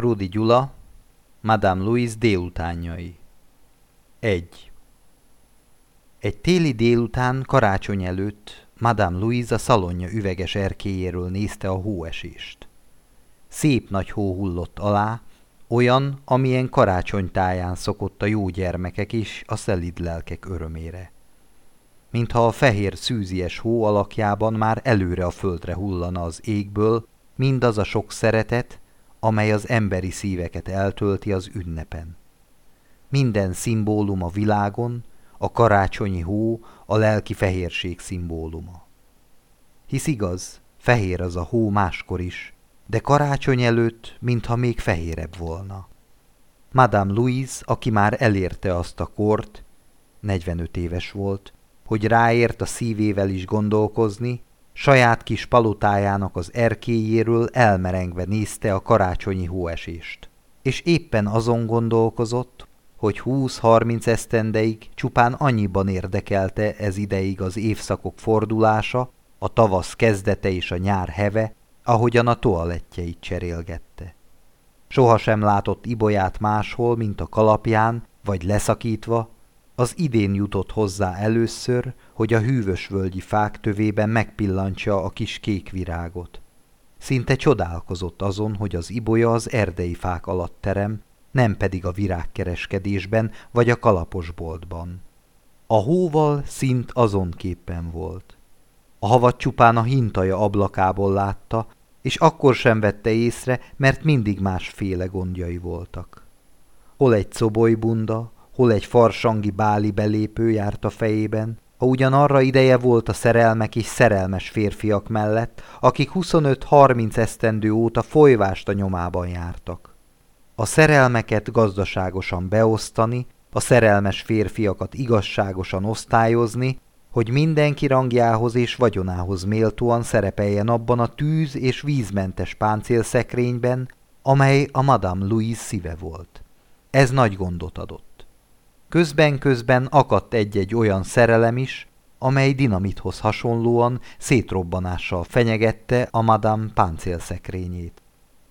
Krudi Gyula, Madame Louise délutánjai 1. Egy téli délután karácsony előtt Madame Louise a szalonja üveges erkéjéről nézte a hóesést. Szép nagy hó hullott alá, olyan, amilyen karácsonytáján szokott a jó gyermekek is a szelid lelkek örömére. Mintha a fehér szűzies hó alakjában már előre a földre hullana az égből, mindaz a sok szeretet, amely az emberi szíveket eltölti az ünnepen. Minden szimbólum a világon, a karácsonyi hó a lelki fehérség szimbóluma. Hisz igaz, fehér az a hó máskor is, de karácsony előtt, mintha még fehérebb volna. Madame Louise, aki már elérte azt a kort, 45 éves volt, hogy ráért a szívével is gondolkozni, saját kis palotájának az erkélyéről elmerengve nézte a karácsonyi hóesést. És éppen azon gondolkozott, hogy 20-30 esztendeig csupán annyiban érdekelte ez ideig az évszakok fordulása, a tavasz kezdete és a nyár heve, ahogyan a toalettjeit cserélgette. Soha sem látott ibolyát máshol, mint a kalapján, vagy leszakítva, az idén jutott hozzá először, hogy a hűvös völgyi fák tövében megpillantsa a kis kék virágot. Szinte csodálkozott azon, hogy az ibolya az erdei fák alatt terem, nem pedig a virágkereskedésben vagy a kalaposboltban. A hóval szint azon képen volt. A havat csupán a hintaja ablakából látta, és akkor sem vette észre, mert mindig másféle gondjai voltak. Hol egy cobolybunda, hol egy farsangi báli belépő járt a fejében, ha ugyan arra ideje volt a szerelmek és szerelmes férfiak mellett, akik 25-30 esztendő óta folyvást a nyomában jártak. A szerelmeket gazdaságosan beosztani, a szerelmes férfiakat igazságosan osztályozni, hogy mindenki rangjához és vagyonához méltóan szerepeljen abban a tűz- és vízmentes páncélszekrényben, amely a Madame Louise szíve volt. Ez nagy gondot adott. Közben-közben akadt egy-egy olyan szerelem is, amely dinamithoz hasonlóan szétrobbanással fenyegette a Madame páncélszekrényét.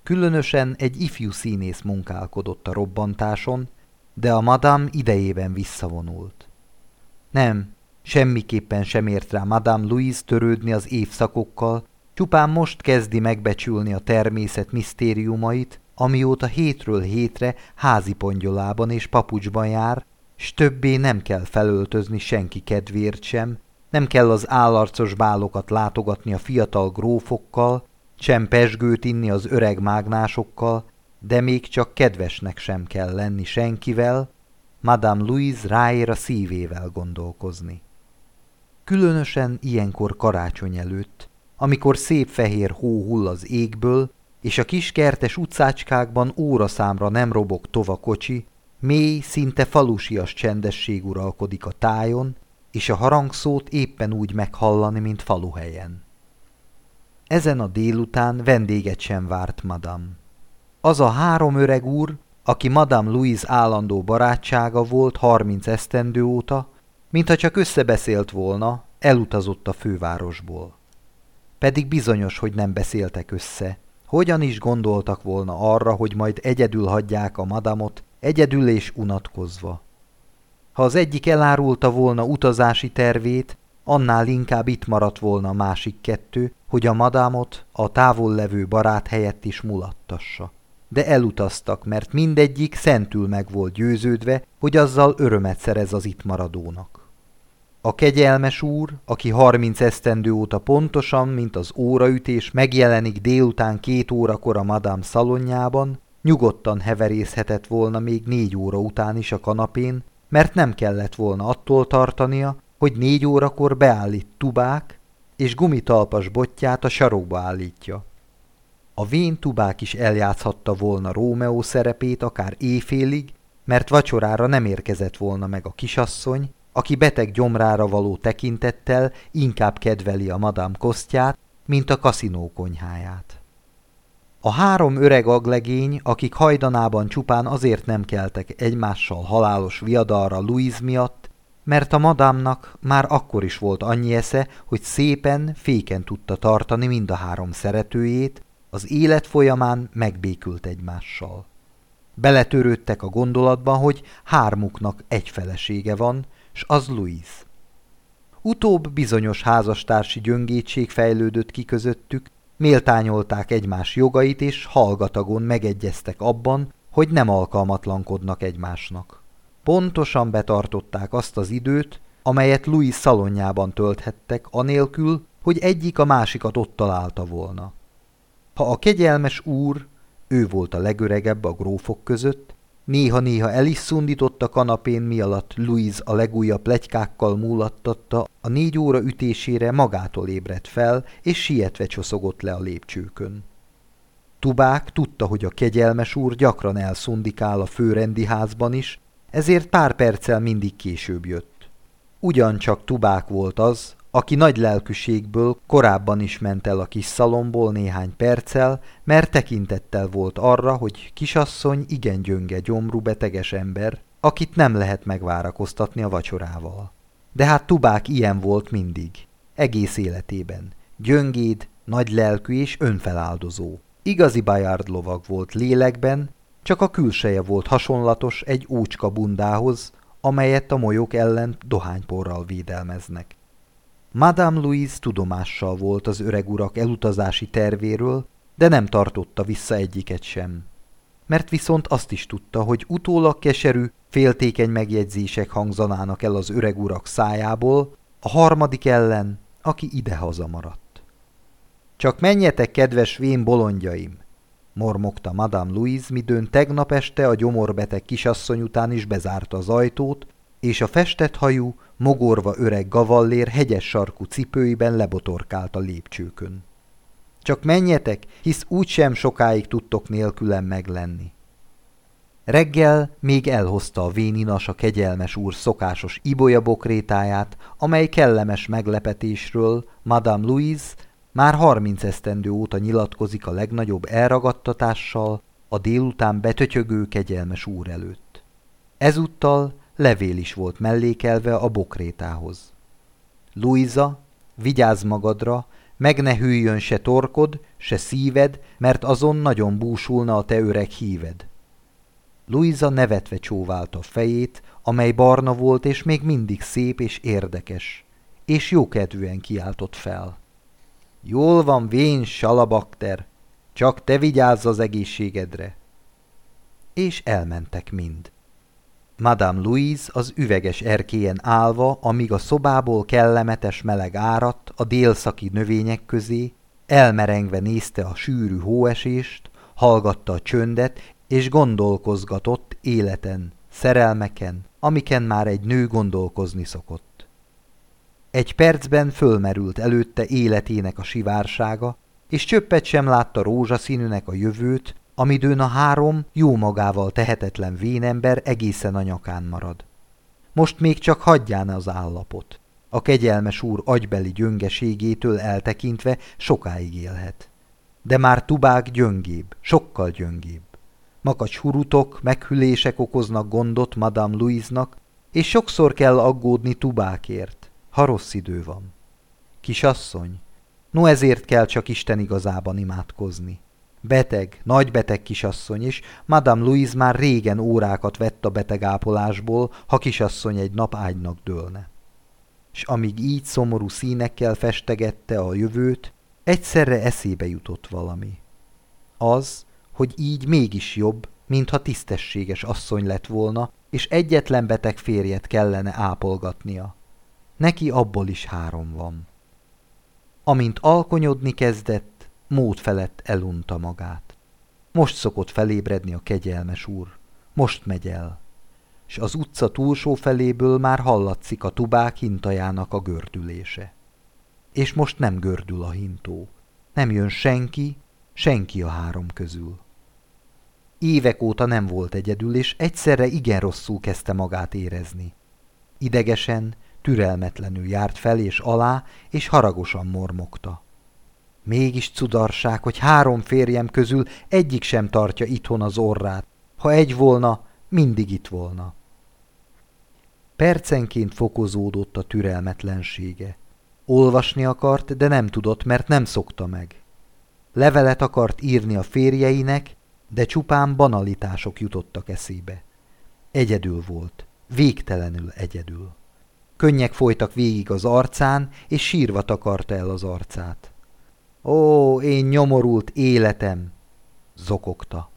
Különösen egy ifjú színész munkálkodott a robbantáson, de a Madame idejében visszavonult. Nem, semmiképpen sem ért rá Madame Louise törődni az évszakokkal, csupán most kezdi megbecsülni a természet misztériumait, amióta hétről hétre házi pongyolában és papucsban jár, s többé nem kell felöltözni senki kedvéért sem, nem kell az állarcos bálokat látogatni a fiatal grófokkal, sem pesgőt inni az öreg mágnásokkal, de még csak kedvesnek sem kell lenni senkivel, Madame Louise ráér a szívével gondolkozni. Különösen ilyenkor karácsony előtt, amikor szép fehér hó hull az égből, és a kis kertes utcácskákban óraszámra nem robog tova kocsi, Mély, szinte falusias csendesség uralkodik a tájon, és a harangszót éppen úgy meghallani, mint faluhelyen. Ezen a délután vendéget sem várt madam. Az a három öreg úr, aki Madame Louise állandó barátsága volt harminc esztendő óta, mintha csak összebeszélt volna, elutazott a fővárosból. Pedig bizonyos, hogy nem beszéltek össze. Hogyan is gondoltak volna arra, hogy majd egyedül hagyják a madamot, egyedül és unatkozva. Ha az egyik elárulta volna utazási tervét, annál inkább itt maradt volna a másik kettő, hogy a madámot a távol levő barát helyett is mulattassa. De elutaztak, mert mindegyik szentül meg volt győződve, hogy azzal örömet szerez az itt maradónak. A kegyelmes úr, aki harminc esztendő óta pontosan, mint az óraütés megjelenik délután két órakor a madám szalonjában, Nyugodtan heverészhetett volna még négy óra után is a kanapén, mert nem kellett volna attól tartania, hogy négy órakor beállít tubák, és gumitalpas botját a sarokba állítja. A vén tubák is eljátszhatta volna Rómeó szerepét akár éjfélig, mert vacsorára nem érkezett volna meg a kisasszony, aki beteg gyomrára való tekintettel inkább kedveli a madám kosztját, mint a kaszinó konyháját. A három öreg aglegény, akik hajdanában csupán azért nem keltek egymással halálos viadalra Louise miatt, mert a madámnak már akkor is volt annyi esze, hogy szépen, féken tudta tartani mind a három szeretőjét, az élet folyamán megbékült egymással. Beletörődtek a gondolatba, hogy hármuknak egy felesége van, s az Louise. Utóbb bizonyos házastársi gyöngétség fejlődött ki közöttük, méltányolták egymás jogait, és hallgatagon megegyeztek abban, hogy nem alkalmatlankodnak egymásnak. Pontosan betartották azt az időt, amelyet Louis szalonjában tölthettek, anélkül, hogy egyik a másikat ott találta volna. Ha a kegyelmes úr, ő volt a legöregebb a grófok között, néha-néha el is szundított a kanapén, mi alatt Louise a legújabb plegykákkal múlattatta, a négy óra ütésére magától ébredt fel, és sietve csoszogott le a lépcsőkön. Tubák tudta, hogy a kegyelmes úr gyakran elszundikál a főrendi házban is, ezért pár perccel mindig később jött. Ugyancsak Tubák volt az, aki nagy lelkűségből korábban is ment el a kis szalomból néhány perccel, mert tekintettel volt arra, hogy kisasszony igen gyönge gyomrú beteges ember, akit nem lehet megvárakoztatni a vacsorával. De hát Tubák ilyen volt mindig, egész életében. Gyöngéd, nagy lelkű és önfeláldozó. Igazi Bayard lovag volt lélekben, csak a külseje volt hasonlatos egy ócska bundához, amelyet a molyok ellen dohányporral védelmeznek. Madame Louise tudomással volt az öreg urak elutazási tervéről, de nem tartotta vissza egyiket sem. Mert viszont azt is tudta, hogy utólag keserű, féltékeny megjegyzések hangzanának el az öreg urak szájából, a harmadik ellen, aki ide-haza maradt. Csak menjetek, kedves vén bolondjaim! mormogta Madame Louise, midőn tegnap este a gyomorbeteg kisasszony után is bezárta az ajtót, és a festett hajú, mogorva öreg gavallér hegyes sarkú cipőiben lebotorkált a lépcsőkön. Csak menjetek, hisz úgysem sokáig tudtok nélkülem meglenni. Reggel még elhozta a véninas a kegyelmes úr szokásos ibolya bokrétáját, amely kellemes meglepetésről Madame Louise már harminc esztendő óta nyilatkozik a legnagyobb elragadtatással a délután betötyögő kegyelmes úr előtt. Ezúttal levél is volt mellékelve a bokrétához. Luisa, vigyázz magadra, meg ne hűljön se torkod, se szíved, mert azon nagyon búsulna a te öreg híved. Luisa nevetve csóválta a fejét, amely barna volt és még mindig szép és érdekes, és jókedvűen kiáltott fel. Jól van, vén, salabakter, csak te vigyázz az egészségedre. És elmentek mind. Madame Louise az üveges erkélyen állva, amíg a szobából kellemetes meleg áradt a délszaki növények közé, elmerengve nézte a sűrű hóesést, hallgatta a csöndet, és gondolkozgatott életen, szerelmeken, amiken már egy nő gondolkozni szokott. Egy percben fölmerült előtte életének a sivársága, és csöppet sem látta rózsaszínűnek a jövőt, amidőn a három jó magával tehetetlen vénember egészen a nyakán marad. Most még csak hagyján az állapot. A kegyelmes úr agybeli gyöngeségétől eltekintve sokáig élhet. De már tubák gyöngébb, sokkal gyöngébb. Makacs hurutok, meghülések okoznak gondot Madame Louise-nak, és sokszor kell aggódni tubákért, ha rossz idő van. Kisasszony, no ezért kell csak Isten igazában imádkozni. Beteg, nagybeteg kisasszony is, Madame Louise már régen órákat vett a betegápolásból, ha kisasszony egy nap ágynak dőlne. És amíg így szomorú színekkel festegette a jövőt, egyszerre eszébe jutott valami. Az, hogy így mégis jobb, mintha tisztességes asszony lett volna, és egyetlen beteg férjet kellene ápolgatnia. Neki abból is három van. Amint alkonyodni kezdett, mód felett elunta magát. Most szokott felébredni a kegyelmes úr, most megy el, és az utca túlsó feléből már hallatszik a tubák hintajának a gördülése. És most nem gördül a hintó, nem jön senki, senki a három közül. Évek óta nem volt egyedül, és egyszerre igen rosszul kezdte magát érezni. Idegesen, türelmetlenül járt fel és alá, és haragosan mormogta. Mégis cudarság, hogy három férjem közül egyik sem tartja itthon az orrát. Ha egy volna, mindig itt volna. Percenként fokozódott a türelmetlensége. Olvasni akart, de nem tudott, mert nem szokta meg. Levelet akart írni a férjeinek, de csupán banalitások jutottak eszébe. Egyedül volt, végtelenül egyedül. Könnyek folytak végig az arcán, és sírva takarta el az arcát. Ó, én nyomorult életem! zokogta.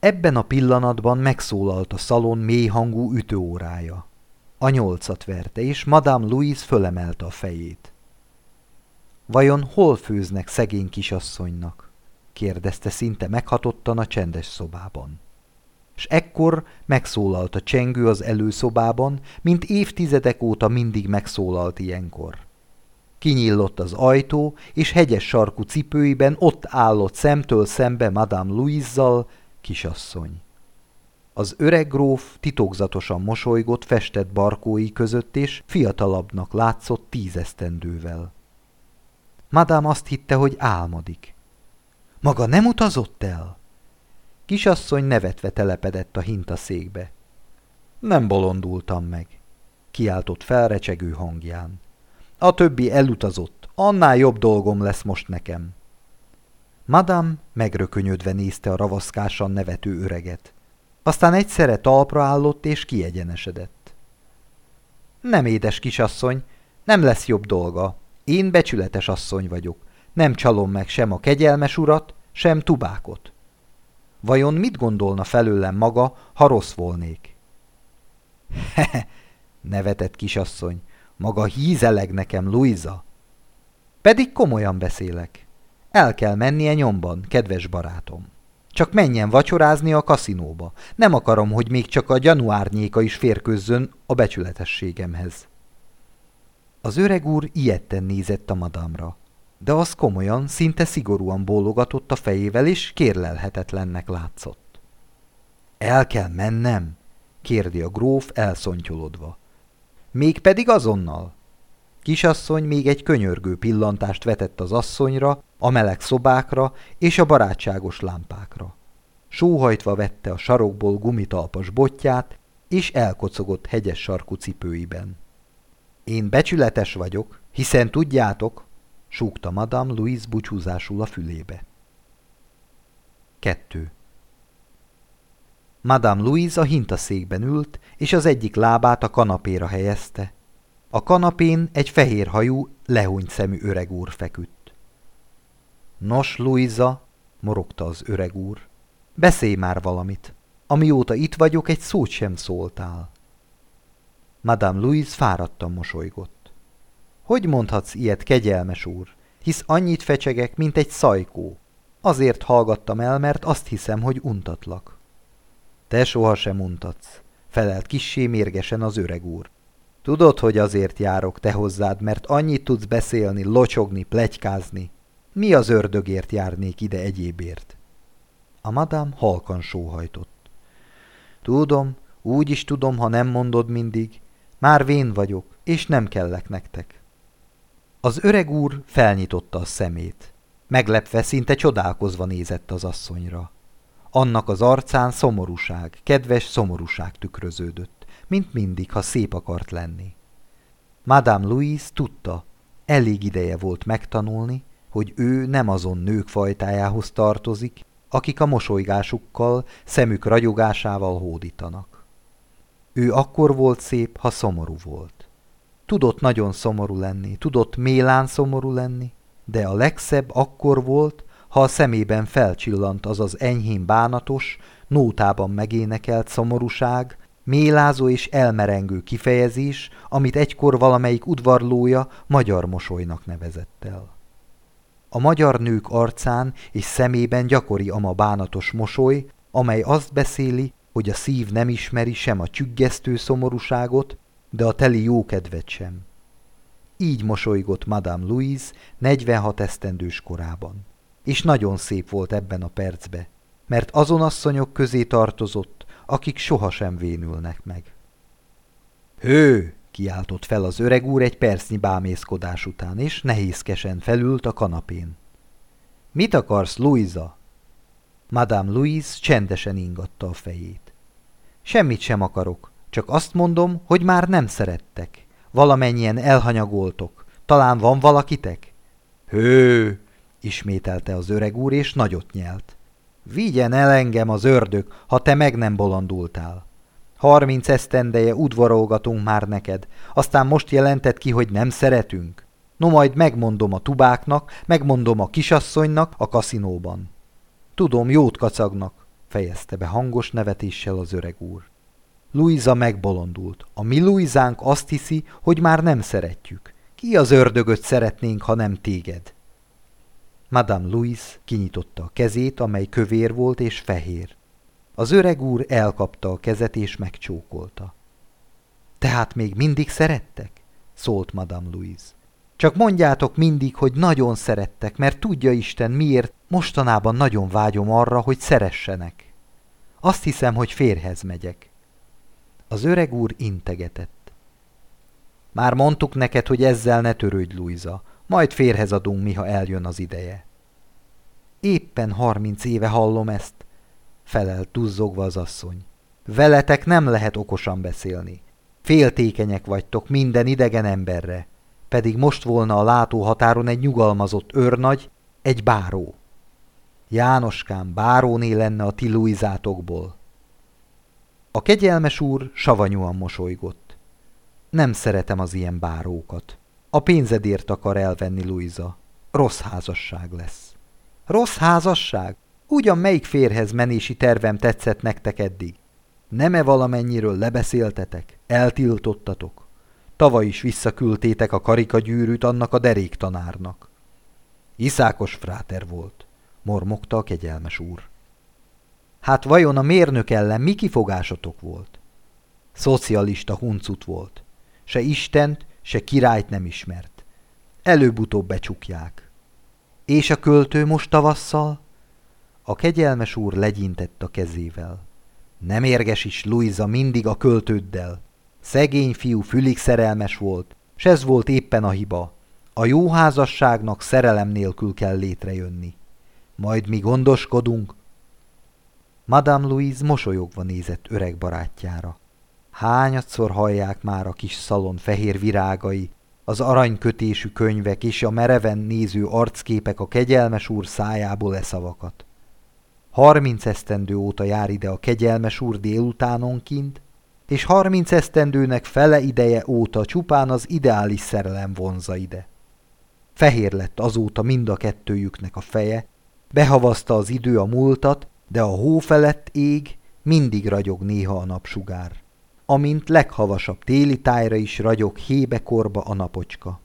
Ebben a pillanatban megszólalt a szalon mélyhangú ütőórája. A nyolcat verte, és Madame Louise fölemelte a fejét. Vajon hol főznek szegény kisasszonynak? kérdezte szinte meghatottan a csendes szobában. S ekkor megszólalt a csengő az előszobában, mint évtizedek óta mindig megszólalt ilyenkor. Kinyillott az ajtó, és hegyes sarkú cipőiben ott állott szemtől szembe Madame Louise-zal, kisasszony. Az öreg gróf titokzatosan mosolygott festett barkói között, és fiatalabbnak látszott tízesztendővel. Madame azt hitte, hogy álmodik. Maga nem utazott el? Kisasszony nevetve telepedett a hintaszékbe. Nem bolondultam meg, kiáltott felrecsegő hangján. A többi elutazott, annál jobb dolgom lesz most nekem. Madame megrökönyödve nézte a ravaszkásan nevető öreget. Aztán egyszerre talpra állott és kiegyenesedett. Nem édes kisasszony, nem lesz jobb dolga. Én becsületes asszony vagyok. Nem csalom meg sem a kegyelmes urat, sem tubákot. Vajon mit gondolna felőlem maga, ha rossz volnék? Hehe, nevetett kisasszony, maga hízeleg nekem, Luisa. Pedig komolyan beszélek. El kell mennie nyomban, kedves barátom. Csak menjen vacsorázni a kaszinóba. Nem akarom, hogy még csak a gyanúárnyéka is férkőzzön a becsületességemhez. Az öreg úr ilyetten nézett a madamra, de az komolyan, szinte szigorúan bólogatott a fejével, és kérlelhetetlennek látszott. El kell mennem? kérdi a gróf elszontyolodva. Mégpedig azonnal. Kisasszony még egy könyörgő pillantást vetett az asszonyra, a meleg szobákra és a barátságos lámpákra. Sóhajtva vette a sarokból gumitalpas botját, és elkocogott hegyes sarkú cipőiben. Én becsületes vagyok, hiszen tudjátok, súgta Madame Louise búcsúzásul a fülébe. 2. Madame Louise a hintaszékben ült, és az egyik lábát a kanapéra helyezte. A kanapén egy fehér hajú, lehúnyt szemű öreg úr feküdt. Nos, Louisa, morogta az öreg úr, beszélj már valamit. Amióta itt vagyok, egy szót sem szóltál. Madame Louise fáradtan mosolygott. Hogy mondhatsz ilyet, kegyelmes úr, hisz annyit fecsegek, mint egy szajkó. Azért hallgattam el, mert azt hiszem, hogy untatlak. Te sohasem untatsz, felelt kissé mérgesen az öreg úr. Tudod, hogy azért járok te hozzád, mert annyit tudsz beszélni, locsogni, plegykázni. Mi az ördögért járnék ide egyébért? A madám halkan sóhajtott. Tudom, úgy is tudom, ha nem mondod mindig. Már vén vagyok, és nem kellek nektek. Az öreg úr felnyitotta a szemét. Meglepve, szinte csodálkozva nézett az asszonyra. Annak az arcán szomorúság, kedves szomorúság tükröződött, mint mindig, ha szép akart lenni. Madame Louise tudta, elég ideje volt megtanulni, hogy ő nem azon nők fajtájához tartozik, akik a mosolygásukkal, szemük ragyogásával hódítanak. Ő akkor volt szép, ha szomorú volt. Tudott nagyon szomorú lenni, tudott mélán szomorú lenni, de a legszebb akkor volt, ha a szemében felcsillant az az enyhén bánatos, nótában megénekelt szomorúság, mélázó és elmerengő kifejezés, amit egykor valamelyik udvarlója magyar mosolynak nevezett el. A magyar nők arcán és szemében gyakori ama bánatos mosoly, amely azt beszéli, hogy a szív nem ismeri sem a csüggesztő szomorúságot, de a teli jókedvet sem. Így mosolygott Madame Louise 46 esztendős korában. És nagyon szép volt ebben a percbe, mert azon asszonyok közé tartozott, akik sohasem vénülnek meg. Hő! kiáltott fel az öreg úr egy percnyi bámészkodás után, és nehézkesen felült a kanapén. Mit akarsz, Louisa? Madame Louise csendesen ingatta a fejét. Semmit sem akarok, csak azt mondom, hogy már nem szerettek. Valamennyien elhanyagoltok. Talán van valakitek? Hő! Ismételte az öreg úr, és nagyot nyelt. Vigyen el engem az ördög, ha te meg nem bolondultál. Harminc esztendeje udvarolgatunk már neked, aztán most jelented ki, hogy nem szeretünk. No majd megmondom a tubáknak, megmondom a kisasszonynak a kaszinóban. Tudom, jót kacagnak, fejezte be hangos nevetéssel az öreg úr. Luisa megbolondult. A mi Luizánk azt hiszi, hogy már nem szeretjük. Ki az ördögöt szeretnénk, ha nem téged? Madame Louise kinyitotta a kezét, amely kövér volt és fehér. Az öreg úr elkapta a kezet és megcsókolta. Tehát még mindig szerettek? szólt Madame Louise. Csak mondjátok mindig, hogy nagyon szerettek, mert tudja Isten, miért mostanában nagyon vágyom arra, hogy szeressenek. Azt hiszem, hogy férhez megyek. Az öreg úr integetett. Már mondtuk neked, hogy ezzel ne törődj, Luisa. Majd férhez adunk, miha eljön az ideje. Éppen harminc éve hallom ezt, felelt duzzogva az asszony. Veletek nem lehet okosan beszélni. Féltékenyek vagytok minden idegen emberre, pedig most volna a látóhatáron egy nyugalmazott őrnagy, egy báró. Jánoskám báróné lenne a ti Luizátokból. A kegyelmes úr savanyúan mosolygott. Nem szeretem az ilyen bárókat. A pénzedért akar elvenni Luisa. Rossz házasság lesz. Rossz házasság? Ugyan melyik férhez menési tervem tetszett nektek eddig? Nem-e valamennyiről lebeszéltetek? Eltiltottatok? Tavaly is visszaküldtétek a karikagyűrűt annak a deréktanárnak. Iszákos fráter volt, mormogta a kegyelmes úr. Hát vajon a mérnök ellen mi kifogásotok volt? Szocialista huncut volt. Se Istent, se királyt nem ismert. Előbb-utóbb becsukják. És a költő most tavasszal? A kegyelmes úr legyintett a kezével. Nem érges is Luisa mindig a költőddel. Szegény fiú fülig szerelmes volt, s ez volt éppen a hiba. A jó házasságnak szerelem nélkül kell létrejönni. Majd mi gondoskodunk. Madame Louise mosolyogva nézett öreg barátjára. Hányadszor hallják már a kis szalon fehér virágai, az aranykötésű könyvek és a mereven néző arcképek a kegyelmes úr szájából e szavakat. Harminc esztendő óta jár ide a kegyelmes úr délutánonként, és harminc esztendőnek fele ideje óta csupán az ideális szerelem vonza ide. Fehér lett azóta mind a kettőjüknek a feje, behavazta az idő a múltat, de a hó felett ég mindig ragyog néha a napsugár. Amint leghavasabb téli tájra is ragyog hébekorba a napocska.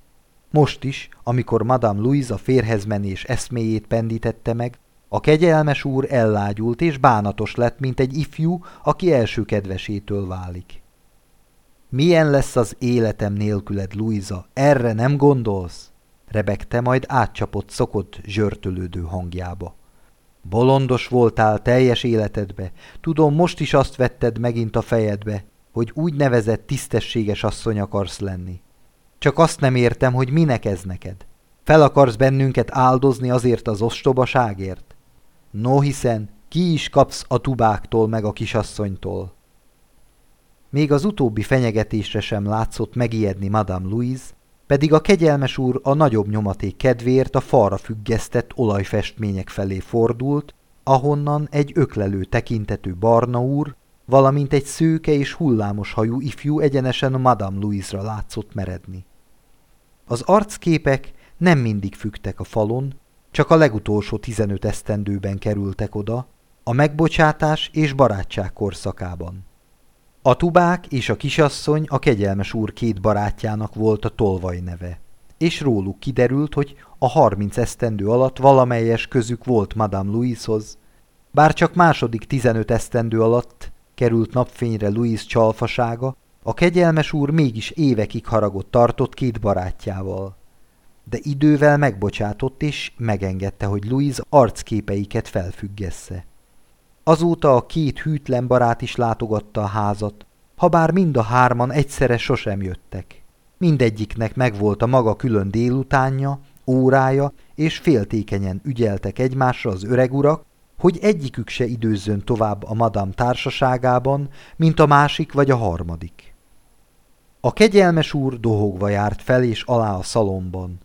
Most is, amikor Madame Louise a férhez menés eszméjét pendítette meg, a kegyelmes úr ellágyult és bánatos lett, mint egy ifjú, aki első kedvesétől válik. Milyen lesz az életem nélküled, Luisa? Erre nem gondolsz? rebegte, majd átcsapott szokott, zsörtölődő hangjába. Bolondos voltál teljes életedbe, tudom, most is azt vetted megint a fejedbe, hogy úgy nevezett tisztességes asszony akarsz lenni. Csak azt nem értem, hogy minek ez neked. Fel akarsz bennünket áldozni azért az ostobaságért? No hiszen, ki is kapsz a tubáktól meg a kisasszonytól. Még az utóbbi fenyegetésre sem látszott megijedni Madame Louise, pedig a kegyelmes úr a nagyobb nyomaték kedvéért a falra függesztett olajfestmények felé fordult, ahonnan egy öklelő tekintetű barna úr, valamint egy szőke és hullámos hajú ifjú egyenesen Madame Louise-ra látszott meredni. Az arcképek nem mindig fügtek a falon, csak a legutolsó 15 esztendőben kerültek oda, a megbocsátás és barátság korszakában. A tubák és a kisasszony a kegyelmes úr két barátjának volt a tolvaj neve, és róluk kiderült, hogy a harminc esztendő alatt valamelyes közük volt Madame Louishoz, bár csak második tizenöt esztendő alatt került napfényre Louis csalfasága, a kegyelmes úr mégis évekig haragot tartott két barátjával de idővel megbocsátott és megengedte, hogy Louise arcképeiket felfüggesse. Azóta a két hűtlen barát is látogatta a házat, habár mind a hárman egyszerre sosem jöttek. Mindegyiknek megvolt a maga külön délutánja, órája, és féltékenyen ügyeltek egymásra az öreg urak, hogy egyikük se időzzön tovább a madam társaságában, mint a másik vagy a harmadik. A kegyelmes úr dohogva járt fel és alá a szalomban.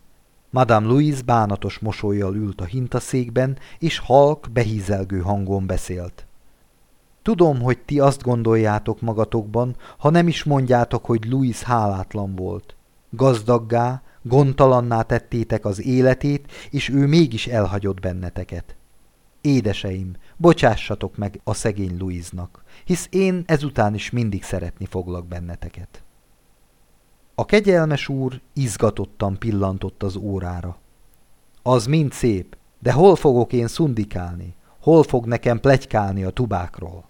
Madame Louise bánatos mosolyjal ült a hintaszékben, és halk, behízelgő hangon beszélt. Tudom, hogy ti azt gondoljátok magatokban, ha nem is mondjátok, hogy Louis hálátlan volt. Gazdaggá, gondtalanná tettétek az életét, és ő mégis elhagyott benneteket. Édeseim, bocsássatok meg a szegény Louisnak, hisz én ezután is mindig szeretni foglak benneteket. A kegyelmes úr izgatottan pillantott az órára. Az mind szép, de hol fogok én szundikálni? Hol fog nekem plegykálni a tubákról?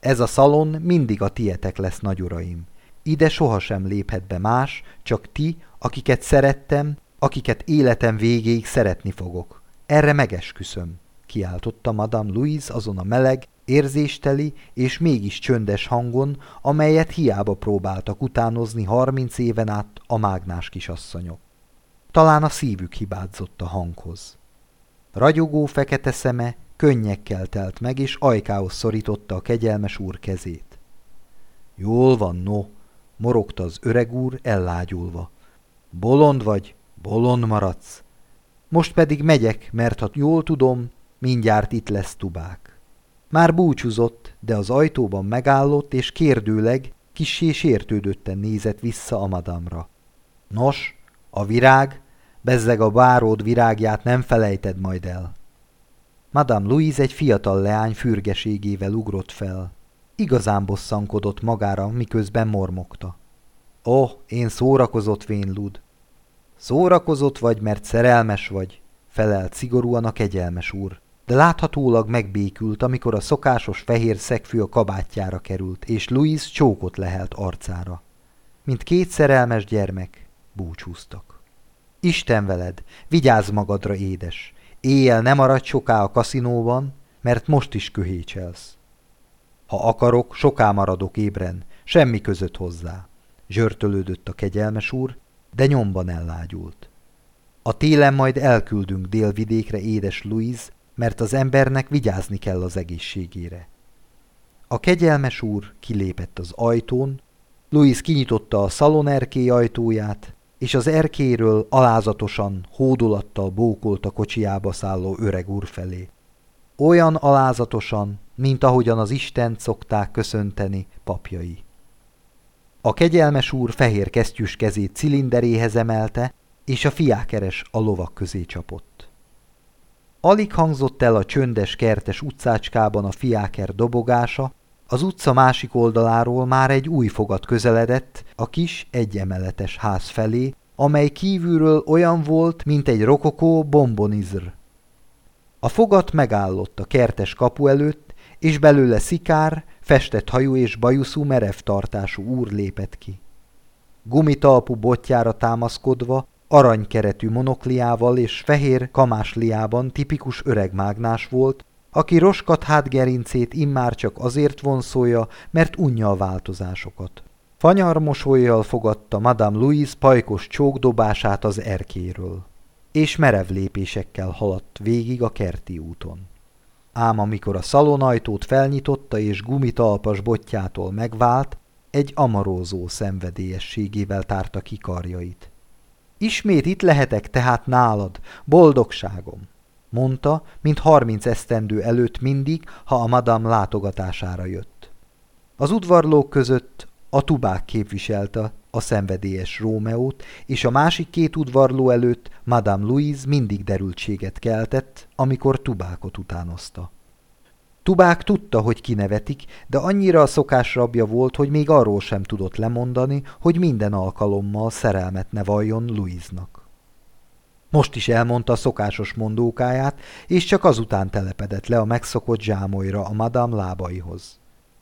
Ez a szalon mindig a tietek lesz, nagyuraim. Ide sohasem léphet be más, csak ti, akiket szerettem, akiket életem végéig szeretni fogok. Erre megesküszöm, kiáltotta Madame Louise azon a meleg, érzésteli és mégis csöndes hangon, amelyet hiába próbáltak utánozni harminc éven át a mágnás kisasszonyok. Talán a szívük hibázott a hanghoz. Ragyogó fekete szeme könnyekkel telt meg, és ajkához szorította a kegyelmes úr kezét. Jól van, no, morogta az öreg úr ellágyulva. Bolond vagy, bolond maradsz. Most pedig megyek, mert ha jól tudom, mindjárt itt lesz tubák. Már búcsúzott, de az ajtóban megállott, és kérdőleg, kissé sértődötten nézett vissza a madamra. Nos, a virág, bezzeg a báród virágját nem felejted majd el. Madame Louise egy fiatal leány fürgeségével ugrott fel. Igazán bosszankodott magára, miközben mormogta. Oh, én szórakozott vénlud. Szórakozott vagy, mert szerelmes vagy, felelt szigorúan a kegyelmes úr de láthatólag megbékült, amikor a szokásos fehér szegfű a kabátjára került, és Louise csókot lehelt arcára. Mint két szerelmes gyermek, búcsúztak. Isten veled, vigyázz magadra, édes! Éjjel nem maradj soká a kaszinóban, mert most is köhécselsz. Ha akarok, soká maradok ébren, semmi között hozzá. Zsörtölődött a kegyelmes úr, de nyomban ellágyult. A télen majd elküldünk délvidékre, édes Louise, mert az embernek vigyázni kell az egészségére. A kegyelmes úr kilépett az ajtón, Louis kinyitotta a szalon erkély ajtóját, és az erkéről alázatosan, hódolattal bókolt a kocsiába szálló öreg úr felé. Olyan alázatosan, mint ahogyan az Istent szokták köszönteni papjai. A kegyelmes úr fehér kesztyűs kezét cilinderéhez emelte, és a fiákeres a lovak közé csapott. Alig hangzott el a csöndes kertes utcácskában a fiáker dobogása, az utca másik oldaláról már egy új fogat közeledett a kis egyemeletes ház felé, amely kívülről olyan volt, mint egy rokokó bombonizr. A fogat megállott a kertes kapu előtt, és belőle szikár, festett hajú és bajuszú merev tartású úr lépett ki. Gumitalpú botjára támaszkodva aranykeretű monokliával és fehér kamásliában tipikus öreg mágnás volt, aki roskat hátgerincét immár csak azért vonszolja, mert unja a változásokat. Fanyar mosolyjal fogadta Madame Louise pajkos csókdobását az erkéről, és merev lépésekkel haladt végig a kerti úton. Ám amikor a szalonajtót felnyitotta és gumitalpas botjától megvált, egy amarózó szenvedélyességével tárta ki karjait. Ismét itt lehetek tehát nálad, boldogságom, mondta, mint harminc esztendő előtt mindig, ha a madam látogatására jött. Az udvarlók között a tubák képviselte a szenvedélyes Rómeót, és a másik két udvarló előtt Madame Louise mindig derültséget keltett, amikor tubákot utánozta. Tubák tudta, hogy kinevetik, de annyira a szokás rabja volt, hogy még arról sem tudott lemondani, hogy minden alkalommal szerelmet ne valljon Louise-nak. Most is elmondta a szokásos mondókáját, és csak azután telepedett le a megszokott zsámolyra a madám lábaihoz.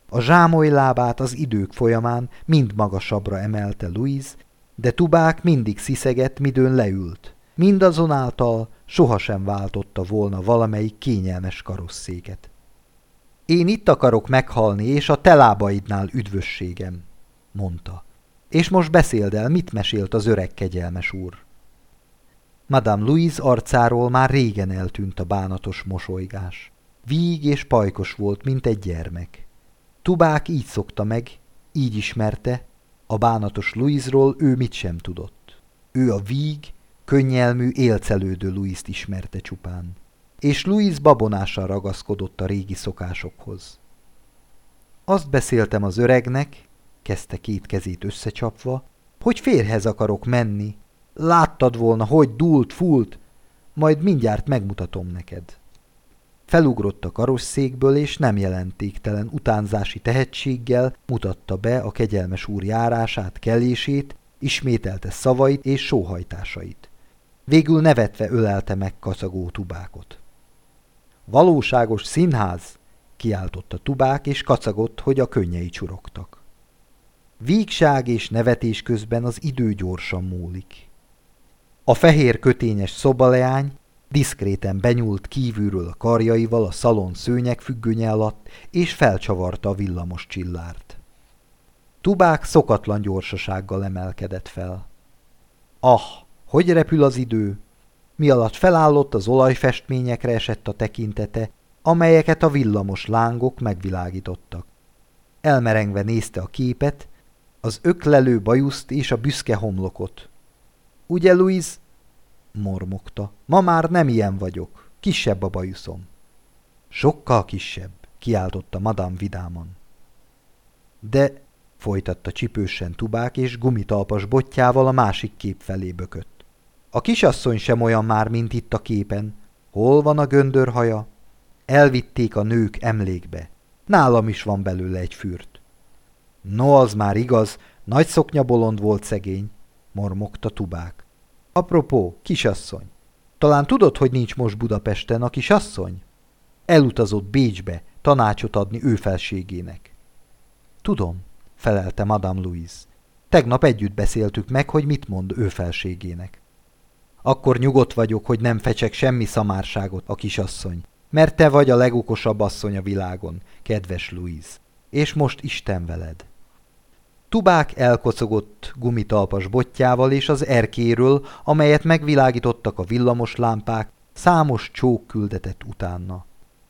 A zsámoly lábát az idők folyamán mind magasabbra emelte Louise, de Tubák mindig sziszegett, midőn leült. Mindazonáltal sohasem váltotta volna valamelyik kényelmes karosszéket. Én itt akarok meghalni, és a te lábaidnál üdvösségem, mondta. És most beszéld el, mit mesélt az öreg kegyelmes úr. Madame Louise arcáról már régen eltűnt a bánatos mosolygás. Víg és pajkos volt, mint egy gyermek. Tubák így szokta meg, így ismerte, a bánatos Louise-ról ő mit sem tudott. Ő a víg, könnyelmű, élcelődő Louis-t ismerte csupán, és Louis babonással ragaszkodott a régi szokásokhoz. Azt beszéltem az öregnek, kezdte két kezét összecsapva, hogy férhez akarok menni. Láttad volna, hogy dúlt, fult, majd mindjárt megmutatom neked. Felugrott a karosszékből, és nem jelentéktelen utánzási tehetséggel mutatta be a kegyelmes úr járását, kelését, ismételte szavait és sóhajtásait. Végül nevetve ölelte meg kacagó tubákot. Valóságos színház! kiáltotta tubák, és kacagott, hogy a könnyei csurogtak. Vígság és nevetés közben az idő gyorsan múlik. A fehér kötényes szobaleány diszkréten benyúlt kívülről a karjaival a szalon szőnyek függönye alatt, és felcsavarta a villamos csillárt. Tubák szokatlan gyorsasággal emelkedett fel. Ah, hogy repül az idő! Mi alatt felállott az olajfestményekre esett a tekintete, amelyeket a villamos lángok megvilágítottak. Elmerengve nézte a képet, az öklelő bajuszt és a büszke homlokot. Ugye, Louise? mormogta. Ma már nem ilyen vagyok. Kisebb a bajuszom. Sokkal kisebb, kiáltotta Madame vidáman. De, folytatta csipősen tubák, és gumitalpas botjával a másik kép felé bökött. A kisasszony sem olyan már, mint itt a képen. Hol van a göndörhaja? Elvitték a nők emlékbe. Nálam is van belőle egy fürt. No, az már igaz, nagy szoknya bolond volt szegény, mormogta tubák. Apropó, kisasszony, talán tudod, hogy nincs most Budapesten a kisasszony? Elutazott Bécsbe tanácsot adni ő felségének. Tudom, felelte Madame Louise. Tegnap együtt beszéltük meg, hogy mit mond ő felségének. Akkor nyugodt vagyok, hogy nem fecsek semmi szamárságot a kisasszony, mert te vagy a legokosabb asszony a világon, kedves Louise, és most Isten veled. Tubák elkocogott gumitalpas botjával és az erkéről, amelyet megvilágítottak a villamos lámpák, számos csók küldetett utána.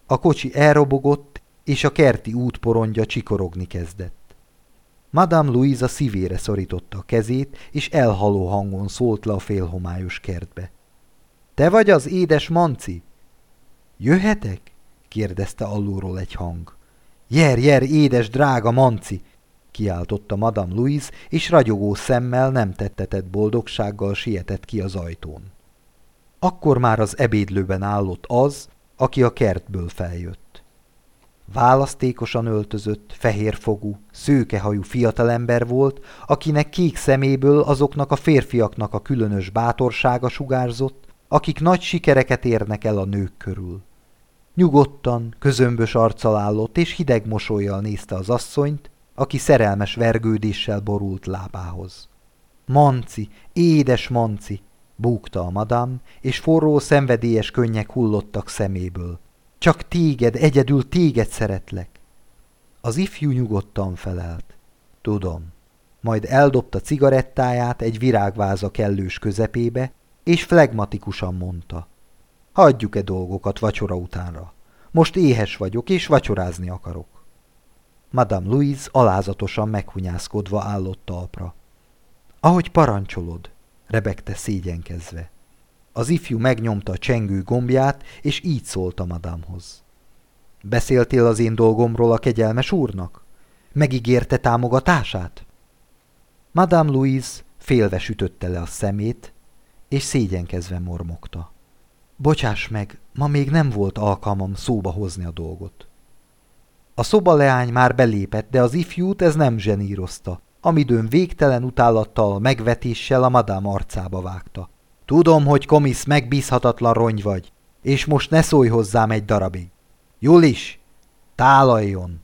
A kocsi elrobogott, és a kerti útporondja csikorogni kezdett. Madame Louisa szívére szorította a kezét, és elhaló hangon szólt le a félhomályos kertbe. – Te vagy az édes Manci? – Jöhetek? – kérdezte alulról egy hang. – Jer, jer, édes, drága Manci! kiáltotta Madame Louise, és ragyogó szemmel nem tettetett boldogsággal sietett ki az ajtón. Akkor már az ebédlőben állott az, aki a kertből feljött. Választékosan öltözött, fehérfogú, szőkehajú fiatalember volt, akinek kék szeméből azoknak a férfiaknak a különös bátorsága sugárzott, akik nagy sikereket érnek el a nők körül. Nyugodtan, közömbös arccal állott, és hideg mosolyjal nézte az asszonyt, aki szerelmes vergődéssel borult lábához. Manci, édes Manci, búgta a madám, és forró szenvedélyes könnyek hullottak szeméből. Csak téged, egyedül téged szeretlek. Az ifjú nyugodtan felelt. Tudom. Majd eldobta cigarettáját egy virágváza kellős közepébe, és flegmatikusan mondta. Hagyjuk-e dolgokat vacsora utánra? Most éhes vagyok, és vacsorázni akarok. Madame Louise alázatosan meghunyászkodva állott talpra. Ahogy parancsolod, rebegte szégyenkezve. Az ifjú megnyomta a csengő gombját, és így szólt a madámhoz. Beszéltél az én dolgomról a kegyelmes úrnak? Megígérte támogatását? Madame Louise félve sütötte le a szemét, és szégyenkezve mormogta. Bocsáss meg, ma még nem volt alkalmam szóba hozni a dolgot. A szobaleány már belépett, de az ifjút ez nem zsenírozta. Amidőn végtelen utálattal, megvetéssel a madám arcába vágta. Tudom, hogy komisz megbízhatatlan rony vagy, és most ne szólj hozzám egy darabig. Julis, tálaljon!